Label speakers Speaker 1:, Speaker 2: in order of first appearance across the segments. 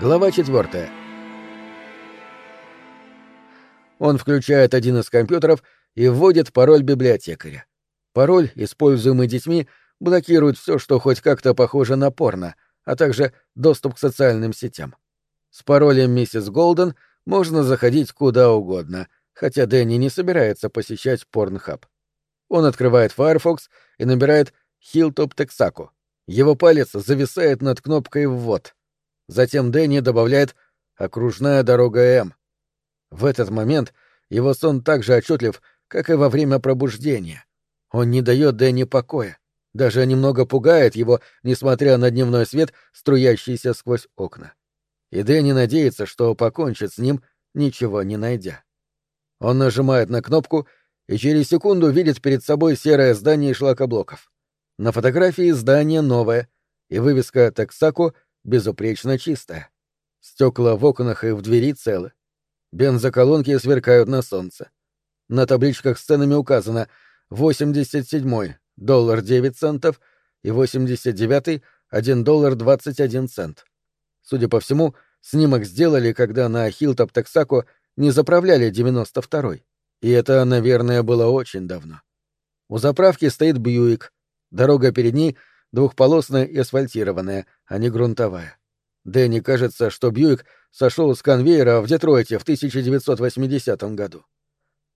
Speaker 1: Глава 4. Он включает один из компьютеров и вводит пароль библиотекаря. Пароль, используемый детьми, блокирует все, что хоть как-то похоже на порно, а также доступ к социальным сетям. С паролем миссис Голден можно заходить куда угодно, хотя Дэнни не собирается посещать порнхаб. Он открывает Firefox и набирает Hilltop Texaco. Его палец зависает над кнопкой «Ввод». Затем Дэнни добавляет «Окружная дорога М». В этот момент его сон так же отчетлив, как и во время пробуждения. Он не дает Дэнни покоя, даже немного пугает его, несмотря на дневной свет, струящийся сквозь окна. И Дэнни надеется, что покончит с ним, ничего не найдя. Он нажимает на кнопку и через секунду видит перед собой серое здание шлакоблоков. На фотографии здание новое, и вывеска «Тексако» безупречно чистая. Стекла в окнах и в двери целы. Бензоколонки сверкают на солнце. На табличках с ценами указано 87-й — доллар 9 центов и 89-й — 1 доллар 21 цент. Судя по всему, снимок сделали, когда на Хилтоп Тексако не заправляли 92-й. И это, наверное, было очень давно. У заправки стоит Бьюик. Дорога перед ней двухполосная и асфальтированная, а не грунтовая. Дэнни кажется, что Бьюик сошел с конвейера в Детройте в 1980 году.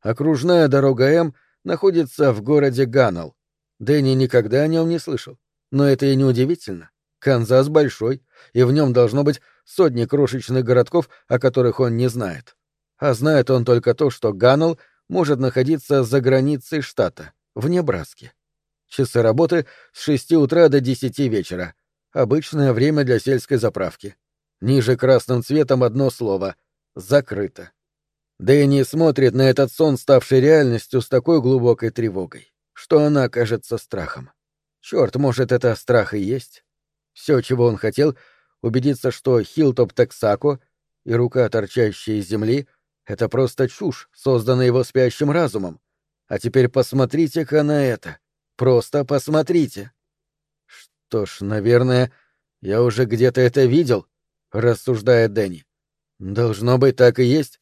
Speaker 1: Окружная дорога М находится в городе Ганнелл. Дэнни никогда о нем не слышал. Но это и не удивительно. Канзас большой, и в нем должно быть сотни крошечных городков, о которых он не знает. А знает он только то, что Ганнелл может находиться за границей штата, в Небраске. Часы работы с 6 утра до 10 вечера. Обычное время для сельской заправки. Ниже красным цветом одно слово — «закрыто». Дэнни смотрит на этот сон, ставший реальностью, с такой глубокой тревогой, что она кажется страхом. Черт, может, это страх и есть? Все, чего он хотел, убедиться, что Хилтоп Тексако и рука, торчащая из земли, — это просто чушь, созданная его спящим разумом. А теперь посмотрите-ка на это. Просто посмотрите. Что ж, наверное, я уже где-то это видел, — рассуждает Дэнни. Должно быть, так и есть.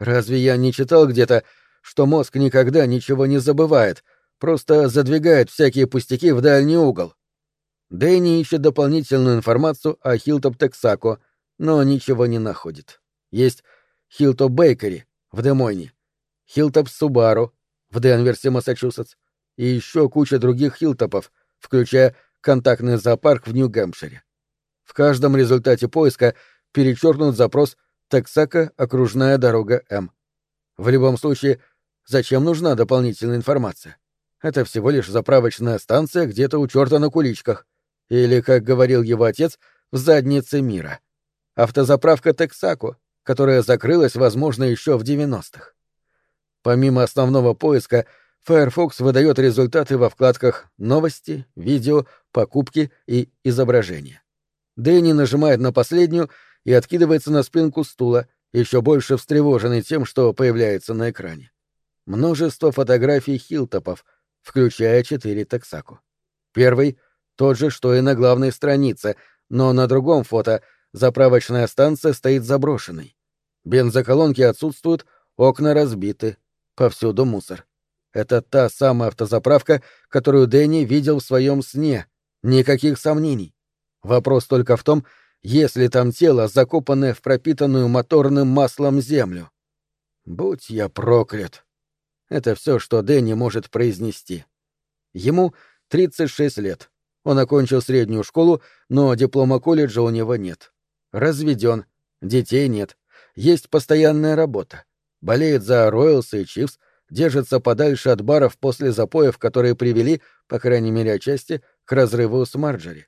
Speaker 1: Разве я не читал где-то, что мозг никогда ничего не забывает, просто задвигает всякие пустяки в дальний угол? Дэнни ищет дополнительную информацию о Hilltop Texaco, но ничего не находит. Есть Hilltop Bakery в Демойне, Hilltop Subaru в Денверсе, Массачусетс, и еще куча других Hilltop ов, включая контактный зоопарк в Нью-Гэмпшире. В каждом результате поиска перечеркнут запрос Texaco окружная дорога М. В любом случае, зачем нужна дополнительная информация? Это всего лишь заправочная станция где-то у черта на куличках. Или, как говорил его отец, в заднице мира. Автозаправка Тексако, которая закрылась, возможно, еще в 90-х. Помимо основного поиска, Firefox выдает результаты во вкладках «Новости», «Видео», «Покупки» и «Изображения». Дэнни нажимает на последнюю и откидывается на спинку стула, еще больше встревоженный тем, что появляется на экране. Множество фотографий хилтопов, включая четыре таксаку. Первый — тот же, что и на главной странице, но на другом фото заправочная станция стоит заброшенной. Бензоколонки отсутствуют, окна разбиты, повсюду мусор. Это та самая автозаправка, которую Дэнни видел в своем сне. Никаких сомнений. Вопрос только в том, есть ли там тело, закопанное в пропитанную моторным маслом землю. Будь я проклят. Это все, что Дэнни может произнести. Ему 36 лет. Он окончил среднюю школу, но диплома колледжа у него нет. Разведен, детей нет, есть постоянная работа. Болеет за Ройлс и Чивс, держится подальше от баров после запоев, которые привели, по крайней мере отчасти, к разрыву с Марджери.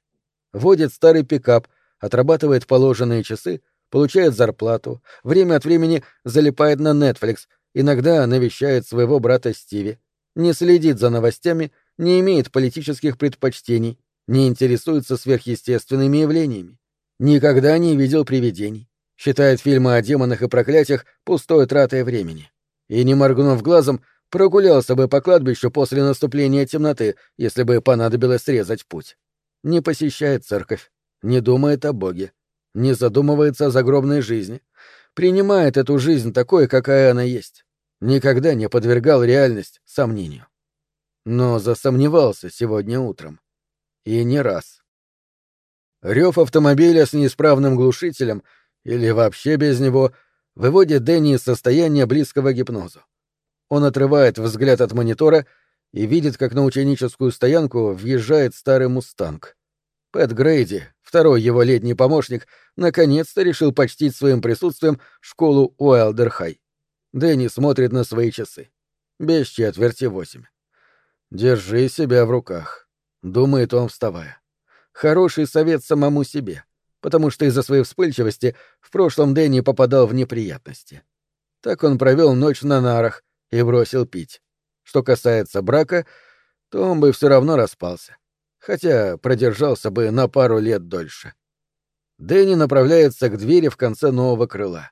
Speaker 1: Водит старый пикап, отрабатывает положенные часы, получает зарплату, время от времени залипает на Netflix, иногда навещает своего брата Стиви, не следит за новостями, не имеет политических предпочтений, не интересуется сверхъестественными явлениями, никогда не видел привидений, считает фильмы о демонах и проклятиях пустой тратой времени. И, не моргнув глазом, прогулялся бы по кладбищу после наступления темноты, если бы понадобилось срезать путь. Не посещает церковь, не думает о Боге, не задумывается о загробной жизни, принимает эту жизнь такой, какая она есть, никогда не подвергал реальность сомнению. Но засомневался сегодня утром. И не раз. Рев автомобиля с неисправным глушителем или вообще без него выводит Дэнни из состояния близкого гипнозу. Он отрывает взгляд от монитора и видит, как на ученическую стоянку въезжает старый мустанг. Пэт Грейди, второй его летний помощник, наконец-то решил почтить своим присутствием школу Уайлдер-Хай. Дэнни смотрит на свои часы. Без четверти восемь. «Держи себя в руках», — думает он, вставая. Хороший совет самому себе, потому что из-за своей вспыльчивости в прошлом Дэнни попадал в неприятности. Так он провел ночь на нарах и бросил пить. Что касается брака, то он бы все равно распался хотя продержался бы на пару лет дольше. Дэнни направляется к двери в конце нового крыла.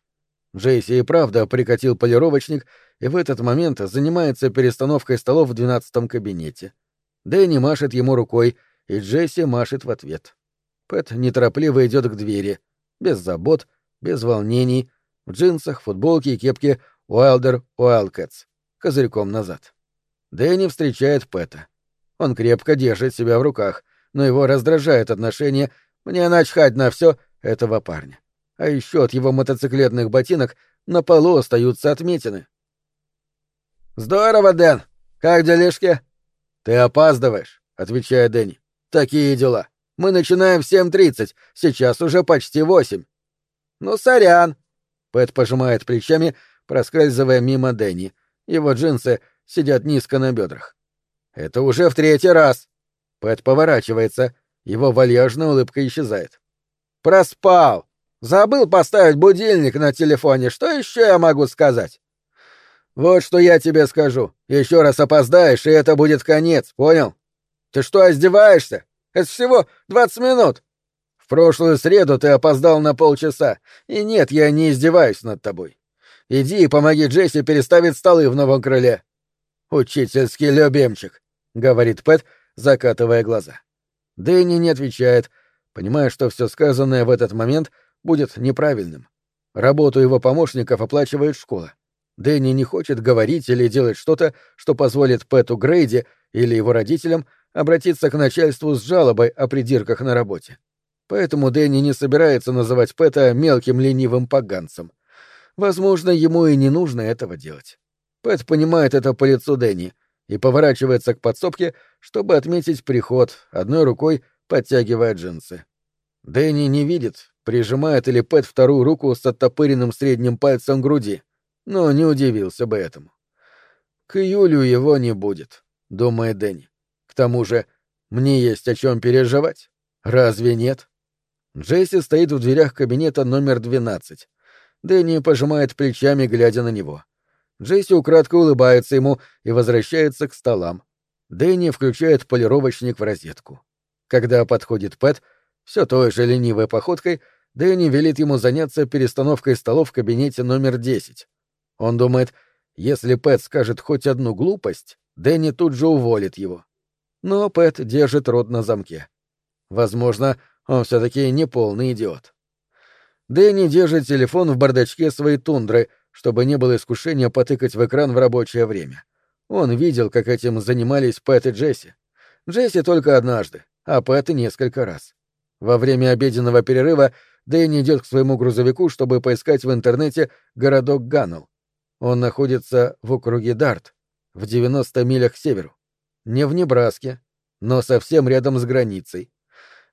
Speaker 1: Джейси и правда прикатил полировочник и в этот момент занимается перестановкой столов в двенадцатом кабинете. Дэнни машет ему рукой, и Джейси машет в ответ. Пэт неторопливо идет к двери, без забот, без волнений, в джинсах, футболке и кепке Уайлдер Уайлдкэтс, козырьком назад. Дэнни встречает Пэта. Он крепко держит себя в руках, но его раздражает отношение «мне начхать на все этого парня. А еще от его мотоциклетных ботинок на полу остаются отметины. «Здорово, Дэн! Как делишки?» «Ты опаздываешь», — отвечает Дэнни. «Такие дела. Мы начинаем в 7.30, сейчас уже почти восемь». «Ну, сорян!» Пэт пожимает плечами, проскальзывая мимо Дэнни. Его джинсы сидят низко на бедрах. Это уже в третий раз. Пэт поворачивается, его вальяжная улыбка исчезает. Проспал. Забыл поставить будильник на телефоне. Что еще я могу сказать? Вот что я тебе скажу. Еще раз опоздаешь, и это будет конец, понял? Ты что, издеваешься? Это всего двадцать минут. В прошлую среду ты опоздал на полчаса. И нет, я не издеваюсь над тобой. Иди и помоги Джесси переставить столы в новом крыле. Учительский любимчик. — говорит Пэт, закатывая глаза. Дэнни не отвечает, понимая, что все сказанное в этот момент будет неправильным. Работу его помощников оплачивает школа. Дэнни не хочет говорить или делать что-то, что позволит Пэту Грейди или его родителям обратиться к начальству с жалобой о придирках на работе. Поэтому Дэнни не собирается называть Пэта мелким ленивым поганцем. Возможно, ему и не нужно этого делать. Пэт понимает это по лицу Дэнни, и поворачивается к подсобке, чтобы отметить приход, одной рукой подтягивая джинсы. Дэнни не видит, прижимает ли Пэт вторую руку с оттопыренным средним пальцем груди, но не удивился бы этому. К июлю его не будет, думает Дэнни. К тому же, мне есть о чем переживать. Разве нет? Джесси стоит в дверях кабинета номер 12. Дэнни пожимает плечами, глядя на него. Джесси украдко улыбается ему и возвращается к столам. Дэнни включает полировочник в розетку. Когда подходит Пэт, все той же ленивой походкой, Дэнни велит ему заняться перестановкой столов в кабинете номер 10. Он думает, если Пэт скажет хоть одну глупость, Дэнни тут же уволит его. Но Пэт держит рот на замке. Возможно, он все-таки не полный идиот. Дэнни держит телефон в бардачке своей тундры — чтобы не было искушения потыкать в экран в рабочее время. Он видел, как этим занимались Пэт и Джесси. Джесси только однажды, а Пэт несколько раз. Во время обеденного перерыва Дэнни идет к своему грузовику, чтобы поискать в интернете городок Ганнелл. Он находится в округе Дарт, в 90 милях к северу. Не в Небраске, но совсем рядом с границей.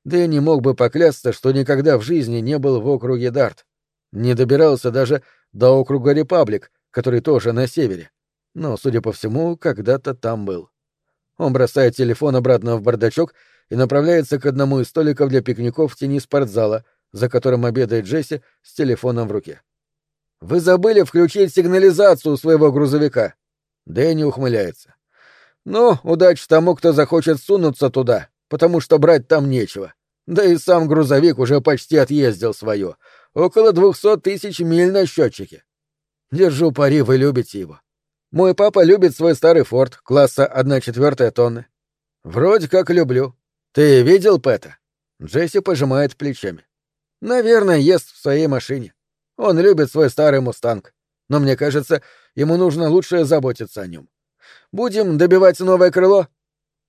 Speaker 1: Дэнни мог бы поклясться, что никогда в жизни не был в округе Дарт. Не добирался даже до округа Репаблик, который тоже на севере. Но, судя по всему, когда-то там был. Он бросает телефон обратно в бардачок и направляется к одному из столиков для пикников в тени спортзала, за которым обедает Джесси с телефоном в руке. «Вы забыли включить сигнализацию своего грузовика!» Дэнни ухмыляется. «Ну, удачи тому, кто захочет сунуться туда, потому что брать там нечего. Да и сам грузовик уже почти отъездил свое около двухсот тысяч миль на счетчике. Держу пари, вы любите его. Мой папа любит свой старый форт, класса 1 четвертая тонны. Вроде как люблю. Ты видел Пэта? Джесси пожимает плечами. Наверное, ест в своей машине. Он любит свой старый мустанг. Но мне кажется, ему нужно лучше заботиться о нем. Будем добивать новое крыло?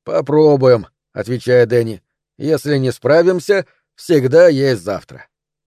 Speaker 1: Попробуем, отвечает Дэнни. Если не справимся, всегда есть завтра.